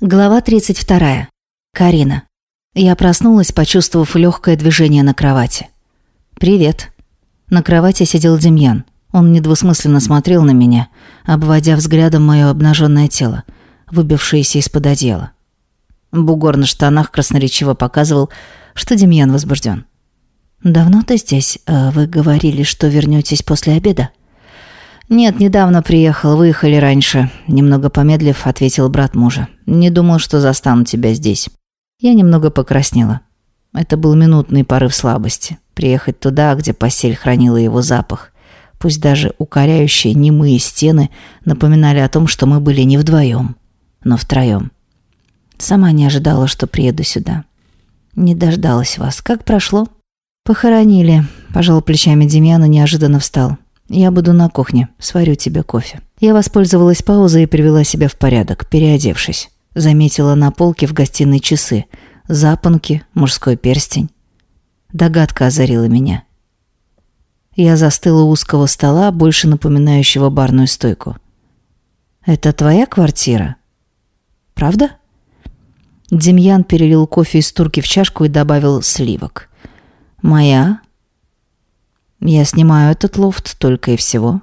Глава 32. Карина. Я проснулась, почувствовав легкое движение на кровати. «Привет». На кровати сидел Демьян. Он недвусмысленно смотрел на меня, обводя взглядом мое обнаженное тело, выбившееся из-под одеяла. Бугор на штанах красноречиво показывал, что Демьян возбужден. «Давно ты здесь? А вы говорили, что вернетесь после обеда?» «Нет, недавно приехал, выехали раньше», – немного помедлив, ответил брат мужа. «Не думал, что застану тебя здесь». Я немного покраснела. Это был минутный порыв слабости. Приехать туда, где постель хранила его запах. Пусть даже укоряющие немые стены напоминали о том, что мы были не вдвоем, но втроем. Сама не ожидала, что приеду сюда. Не дождалась вас. Как прошло? Похоронили. Пожал плечами Демьяна, неожиданно встал. «Я буду на кухне, сварю тебе кофе». Я воспользовалась паузой и привела себя в порядок, переодевшись. Заметила на полке в гостиной часы, запонки, мужской перстень. Догадка озарила меня. Я застыла у узкого стола, больше напоминающего барную стойку. «Это твоя квартира?» «Правда?» Демьян перелил кофе из турки в чашку и добавил сливок. «Моя?» Я снимаю этот лофт только и всего.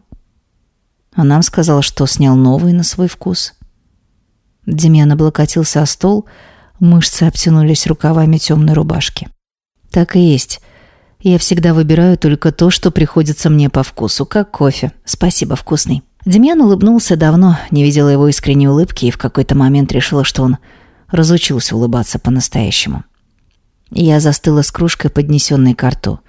А нам сказал, что снял новый на свой вкус. Демьян облокотился о стол, мышцы обтянулись рукавами темной рубашки. Так и есть. Я всегда выбираю только то, что приходится мне по вкусу, как кофе. Спасибо, вкусный. Демьян улыбнулся давно, не видела его искренней улыбки и в какой-то момент решила, что он разучился улыбаться по-настоящему. Я застыла с кружкой, поднесенной к рту.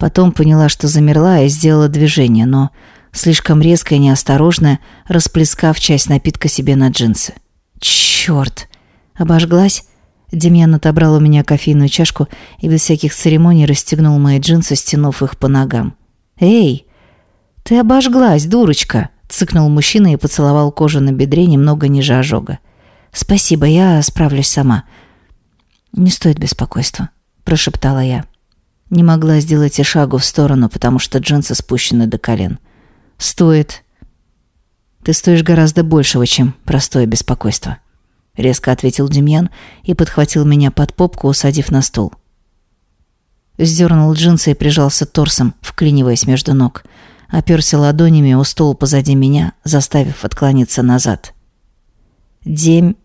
Потом поняла, что замерла и сделала движение, но слишком резко и неосторожно, расплескав часть напитка себе на джинсы. Черт! Обожглась? Демьян отобрал у меня кофейную чашку и без всяких церемоний расстегнул мои джинсы, стянув их по ногам. «Эй, ты обожглась, дурочка!» Цыкнул мужчина и поцеловал кожу на бедре немного ниже ожога. «Спасибо, я справлюсь сама». «Не стоит беспокойства», – прошептала я. Не могла сделать и шагу в сторону, потому что джинсы спущены до колен. «Стоит. Ты стоишь гораздо большего, чем простое беспокойство», — резко ответил Демьян и подхватил меня под попку, усадив на стол. Сдернул джинсы и прижался торсом, вклиниваясь между ног. Оперся ладонями у стола позади меня, заставив отклониться назад. «Демь...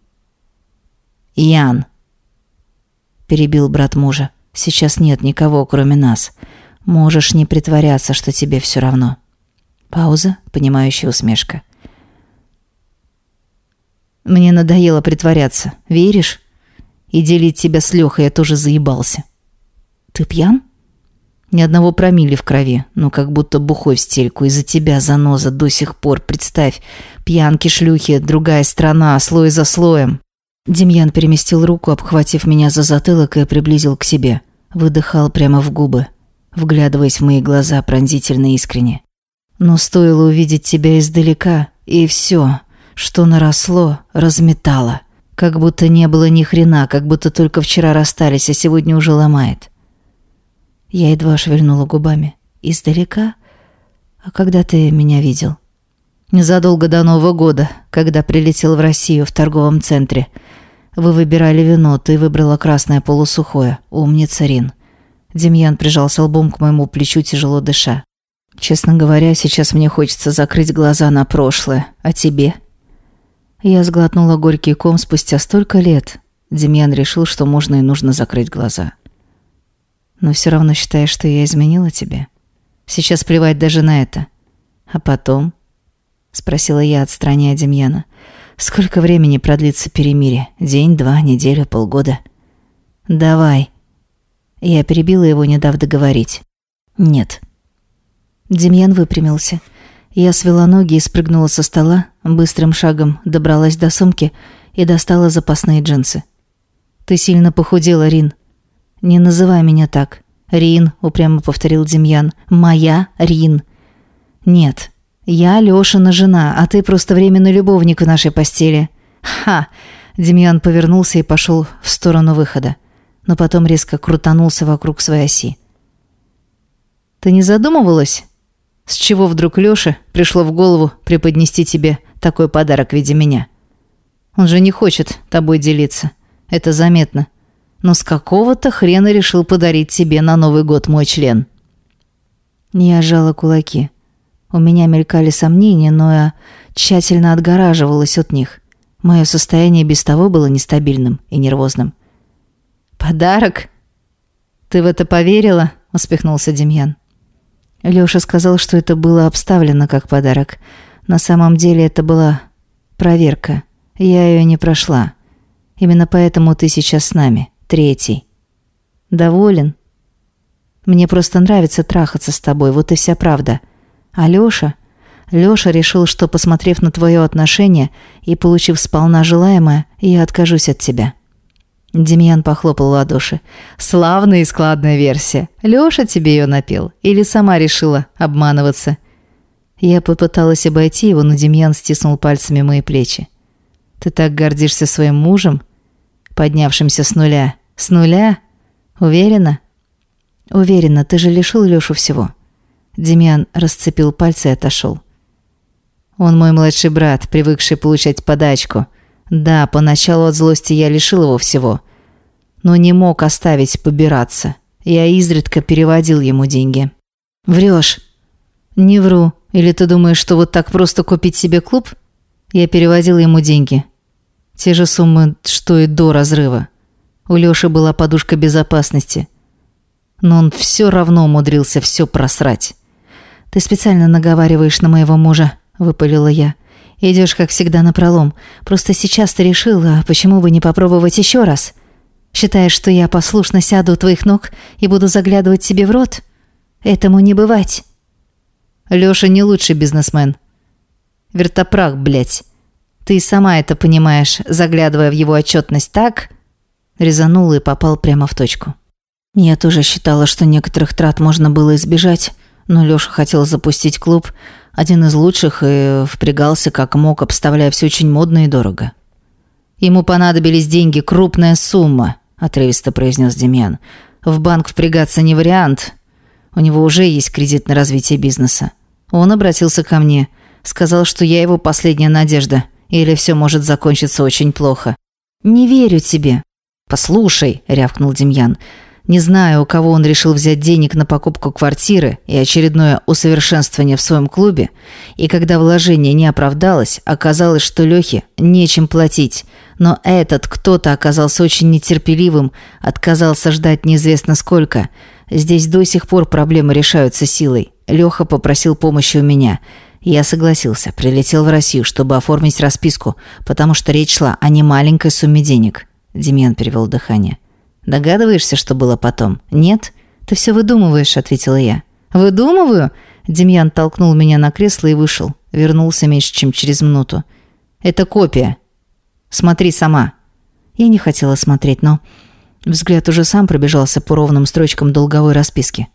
Ян», — перебил брат мужа. Сейчас нет никого, кроме нас. Можешь не притворяться, что тебе все равно. Пауза, понимающая усмешка. Мне надоело притворяться. Веришь? И делить тебя с Лехой я тоже заебался. Ты пьян? Ни одного промили в крови, ну как будто бухой в стельку. Из-за тебя, заноза, до сих пор. Представь, пьянки, шлюхи, другая страна, слой за слоем. Демьян переместил руку, обхватив меня за затылок и приблизил к себе. Выдыхал прямо в губы, вглядываясь в мои глаза пронзительно искренне. Но стоило увидеть тебя издалека, и все, что наросло, разметало. Как будто не было ни хрена, как будто только вчера расстались, а сегодня уже ломает. Я едва шевельнула губами. Издалека? А когда ты меня видел? Незадолго до Нового года, когда прилетел в Россию в торговом центре – вы выбирали вино, ты выбрала красное полусухое. Умница, Рин. Демьян прижался лбом к моему плечу, тяжело дыша. Честно говоря, сейчас мне хочется закрыть глаза на прошлое. А тебе? Я сглотнула горький ком спустя столько лет. Демьян решил, что можно и нужно закрыть глаза. Но все равно считаешь, что я изменила тебе? Сейчас плевать даже на это. А потом? Спросила я, отстраняя Демьяна. Сколько времени продлится перемирие? День, два, неделя, полгода? Давай. Я перебила его, не дав договорить. Нет. Демьян выпрямился. Я свела ноги и спрыгнула со стола, быстрым шагом добралась до сумки и достала запасные джинсы. «Ты сильно похудела, Рин». «Не называй меня так». «Рин», — упрямо повторил Демьян. «Моя Рин». «Нет, «Я Лешина жена, а ты просто временный любовник в нашей постели». «Ха!» Демьян повернулся и пошел в сторону выхода, но потом резко крутанулся вокруг своей оси. «Ты не задумывалась, с чего вдруг Лёше пришло в голову преподнести тебе такой подарок в виде меня?» Он же не хочет тобой делиться. Это заметно. Но с какого-то хрена решил подарить тебе на Новый год мой член. Я сжала кулаки. У меня мелькали сомнения, но я тщательно отгораживалась от них. Мое состояние без того было нестабильным и нервозным. «Подарок? Ты в это поверила?» – успехнулся Демьян. Лёша сказал, что это было обставлено как подарок. На самом деле это была проверка. Я её не прошла. Именно поэтому ты сейчас с нами, третий. Доволен? Мне просто нравится трахаться с тобой, вот и вся правда. А Лёша... Лёша решил, что, посмотрев на твое отношение и получив сполна желаемое, я откажусь от тебя. Демьян похлопал ладоши. «Славная и складная версия. Лёша тебе её напел? Или сама решила обманываться?» Я попыталась обойти его, но Демьян стиснул пальцами мои плечи. «Ты так гордишься своим мужем, поднявшимся с нуля. С нуля? Уверена?» «Уверена, ты же лишил Лёшу всего». Демьян расцепил пальцы и отошел. «Он мой младший брат, привыкший получать подачку. Да, поначалу от злости я лишил его всего, но не мог оставить побираться. Я изредка переводил ему деньги. Врешь? Не вру. Или ты думаешь, что вот так просто купить себе клуб? Я переводил ему деньги. Те же суммы, что и до разрыва. У Лёши была подушка безопасности. Но он все равно умудрился все просрать. «Ты специально наговариваешь на моего мужа», — выпалила я. Идешь, как всегда, на пролом. Просто сейчас ты решила, почему бы не попробовать еще раз? Считаешь, что я послушно сяду у твоих ног и буду заглядывать тебе в рот? Этому не бывать. Лёша не лучший бизнесмен. Вертопрах, блядь. Ты сама это понимаешь, заглядывая в его отчетность так... Резанул и попал прямо в точку. Я тоже считала, что некоторых трат можно было избежать, но Лёша хотел запустить клуб, один из лучших и впрягался как мог, обставляя все очень модно и дорого. «Ему понадобились деньги, крупная сумма», – отрывисто произнес Демьян. «В банк впрягаться не вариант. У него уже есть кредит на развитие бизнеса. Он обратился ко мне, сказал, что я его последняя надежда, или все может закончиться очень плохо. «Не верю тебе». «Послушай», – рявкнул Демьян, – не знаю, у кого он решил взять денег на покупку квартиры и очередное усовершенствование в своем клубе, и когда вложение не оправдалось, оказалось, что Лехе нечем платить. Но этот кто-то оказался очень нетерпеливым, отказался ждать неизвестно сколько. Здесь до сих пор проблемы решаются силой. Леха попросил помощи у меня. Я согласился, прилетел в Россию, чтобы оформить расписку, потому что речь шла о немаленькой сумме денег. Демьян перевел дыхание. Догадываешься, что было потом? Нет? Ты все выдумываешь, ответила я. Выдумываю? Демьян толкнул меня на кресло и вышел. Вернулся меньше, чем через минуту. Это копия. Смотри сама. Я не хотела смотреть, но взгляд уже сам пробежался по ровным строчкам долговой расписки.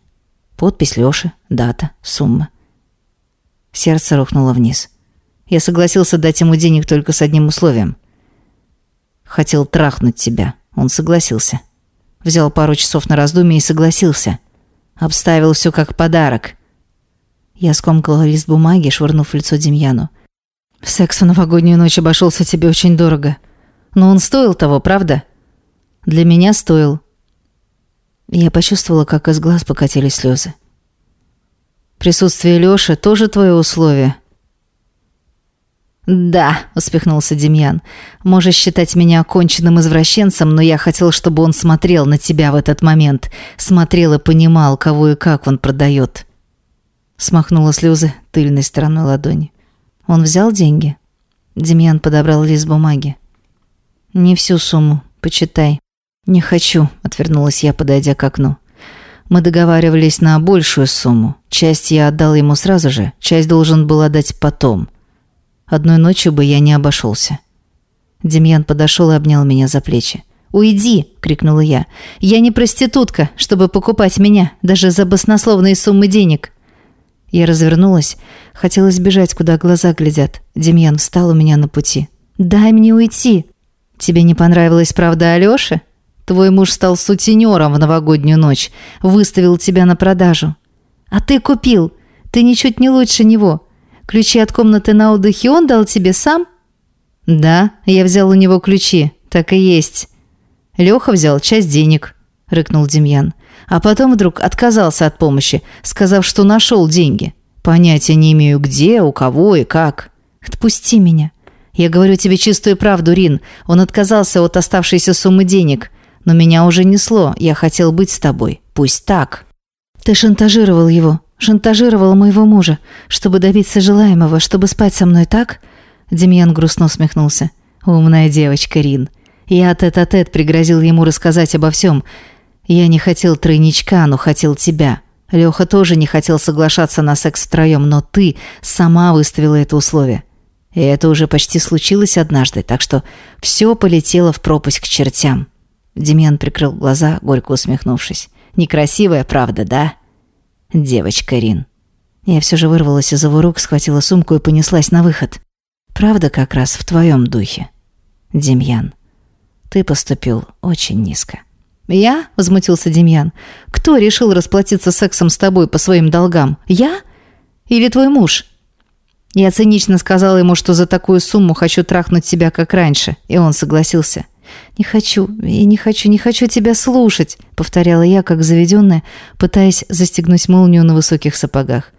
Подпись Лёши, дата, сумма. Сердце рухнуло вниз. Я согласился дать ему денег только с одним условием. Хотел трахнуть тебя. Он согласился. Взял пару часов на раздумье и согласился. Обставил все как подарок. Я скомкала лист бумаги, швырнув в лицо Демьяну. «Секс в новогоднюю ночь обошелся тебе очень дорого. Но он стоил того, правда?» «Для меня стоил». Я почувствовала, как из глаз покатились слезы. «Присутствие Лёши тоже твое условие?» «Да», — успехнулся Демьян. «Можешь считать меня оконченным извращенцем, но я хотел, чтобы он смотрел на тебя в этот момент. Смотрел и понимал, кого и как он продает». Смахнула слезы тыльной стороной ладони. «Он взял деньги?» Демьян подобрал лист бумаги. «Не всю сумму. Почитай». «Не хочу», — отвернулась я, подойдя к окну. «Мы договаривались на большую сумму. Часть я отдал ему сразу же, часть должен был отдать потом». Одной ночью бы я не обошелся. Демьян подошел и обнял меня за плечи. «Уйди!» – крикнула я. «Я не проститутка, чтобы покупать меня, даже за баснословные суммы денег!» Я развернулась. Хотелось бежать, куда глаза глядят. Демьян встал у меня на пути. «Дай мне уйти!» «Тебе не понравилась правда Алёше? Твой муж стал сутенером в новогоднюю ночь. Выставил тебя на продажу. А ты купил. Ты ничуть не лучше него. Ключи от комнаты на отдыхе он дал тебе сам?» «Да, я взял у него ключи, так и есть». «Леха взял часть денег», – рыкнул Демьян. А потом вдруг отказался от помощи, сказав, что нашел деньги. Понятия не имею, где, у кого и как. «Отпусти меня». «Я говорю тебе чистую правду, Рин. Он отказался от оставшейся суммы денег. Но меня уже несло. Я хотел быть с тобой. Пусть так». «Ты шантажировал его. Шантажировал моего мужа, чтобы добиться желаемого, чтобы спать со мной, так?» Демьян грустно усмехнулся. «Умная девочка, Рин. Я тет-а-тет -тет пригрозил ему рассказать обо всем. Я не хотел тройничка, но хотел тебя. Леха тоже не хотел соглашаться на секс втроем, но ты сама выставила это условие. И это уже почти случилось однажды, так что все полетело в пропасть к чертям». Демьян прикрыл глаза, горько усмехнувшись. «Некрасивая правда, да?» «Девочка Рин». Я все же вырвалась из его рук, схватила сумку и понеслась на выход. «Правда как раз в твоем духе, Демьян. Ты поступил очень низко». «Я?» – возмутился Демьян. «Кто решил расплатиться сексом с тобой по своим долгам? Я? Или твой муж?» Я цинично сказала ему, что за такую сумму хочу трахнуть тебя, как раньше, и он согласился. «Не хочу, я не хочу, не хочу тебя слушать», — повторяла я, как заведенная, пытаясь застегнуть молнию на высоких сапогах.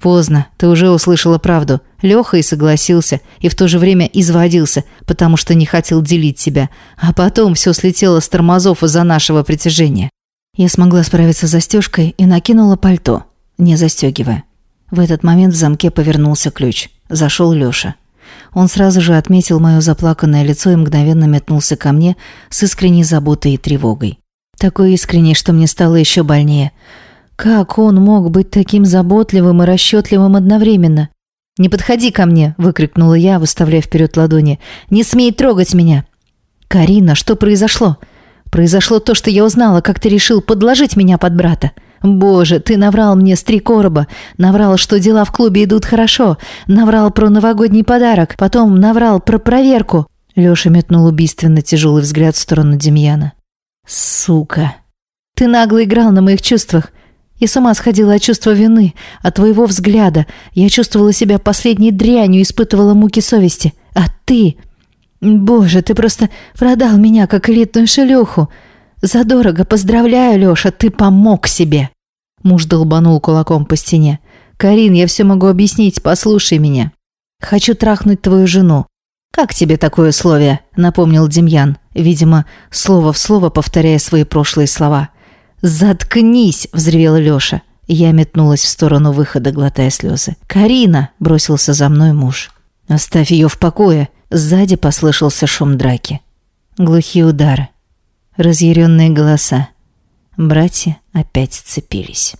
«Поздно, ты уже услышала правду. Леха и согласился, и в то же время изводился, потому что не хотел делить себя. А потом все слетело с тормозов из-за нашего притяжения». Я смогла справиться с застежкой и накинула пальто, не застегивая. В этот момент в замке повернулся ключ. Зашел Леша. Он сразу же отметил мое заплаканное лицо и мгновенно метнулся ко мне с искренней заботой и тревогой. Такой искренней, что мне стало еще больнее. Как он мог быть таким заботливым и расчетливым одновременно? «Не подходи ко мне!» – выкрикнула я, выставляя вперед ладони. «Не смей трогать меня!» «Карина, что произошло?» «Произошло то, что я узнала, как ты решил подложить меня под брата. «Боже, ты наврал мне с три короба, наврал, что дела в клубе идут хорошо, наврал про новогодний подарок, потом наврал про проверку». Лёша метнул убийственно тяжелый взгляд в сторону Демьяна. «Сука! Ты нагло играл на моих чувствах. Я сама сходила от чувства вины, от твоего взгляда. Я чувствовала себя последней дрянью, испытывала муки совести. А ты... Боже, ты просто продал меня, как элитную шелюху. «Задорого поздравляю, Лёша, ты помог себе!» Муж долбанул кулаком по стене. «Карин, я все могу объяснить, послушай меня. Хочу трахнуть твою жену». «Как тебе такое условие?» – напомнил Демьян, видимо, слово в слово повторяя свои прошлые слова. «Заткнись!» – взревел Лёша. Я метнулась в сторону выхода, глотая слезы. «Карина!» – бросился за мной муж. «Оставь ее в покое!» Сзади послышался шум драки. Глухие удары разъяренные голоса. Братья опять сцепились.